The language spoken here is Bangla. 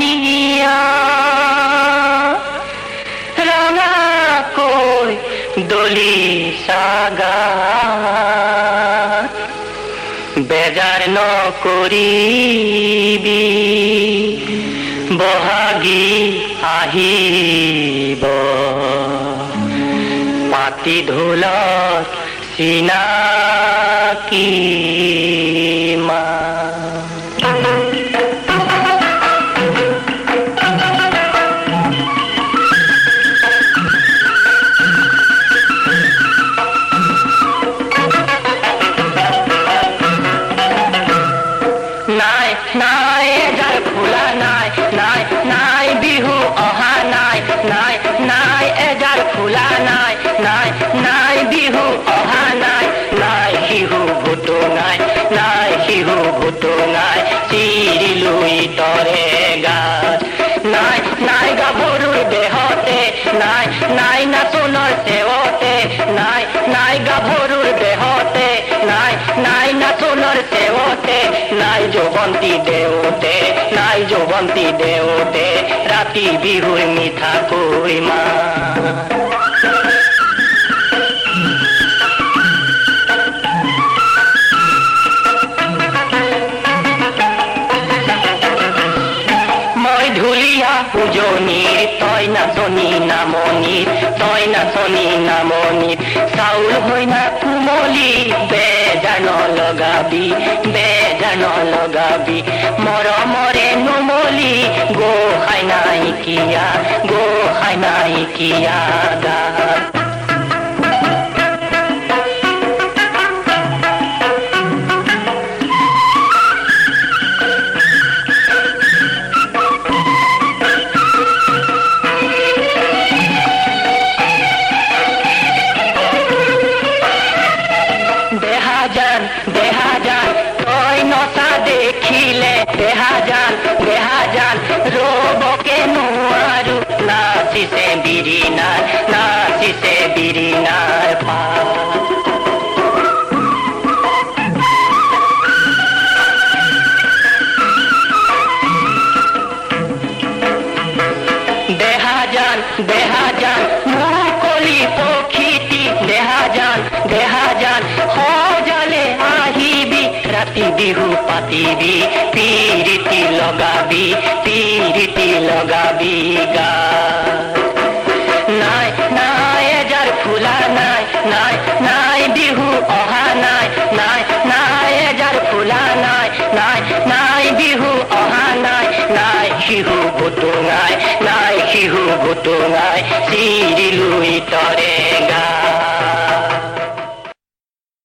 জানিয়া রাঙা দলি সাগা। বেজার ন করিবি বহাগী আহিব। পাতি ধুলত নাই নাই এজাৰ ফুলা নাই নাই নাই বিহু অহা নাই নাই নাই এজাৰ ফুলা নাই নাই নাই বিহু অহা নাই নাই শিহু ভূতো নাই নাই শিহু ভূতো নাই চিৰিলো ইতৰে গাত নাই নাই গাভৰুৰ দেহতে নাই নাই নাচোনৰ চেৱতে নাই নাই গাভৰুৰ দেহতে নাই নাই নাচোনৰ চেৱতে নাই যৌৱন্তী দেওতে নাই যৌৱন্তী দেওতে ৰাতি বিহুৰ মিঠা কৈ মা। ঢুলীয়া উজনিৰ তই নাচনী নামনিত তই নাচনী নামনিত চাউল হৈ না কোমলি বেজাৰ নলগাবি বেদন নলগাবি মৰমৰে নুমলি গোসাই নাইকিয়া গোসাই নাইকিয়া গাত দেহাজান দেহাজান মুকলি পক্ষীটি দেহাজান দেহাজান, সজালে আহিবি ৰাতি বিহু পাতিবি পিৰিতি লগাবি পিৰিতি লগাবি গা। বিহু গোতলাই চিৰিলুই তৰে গা।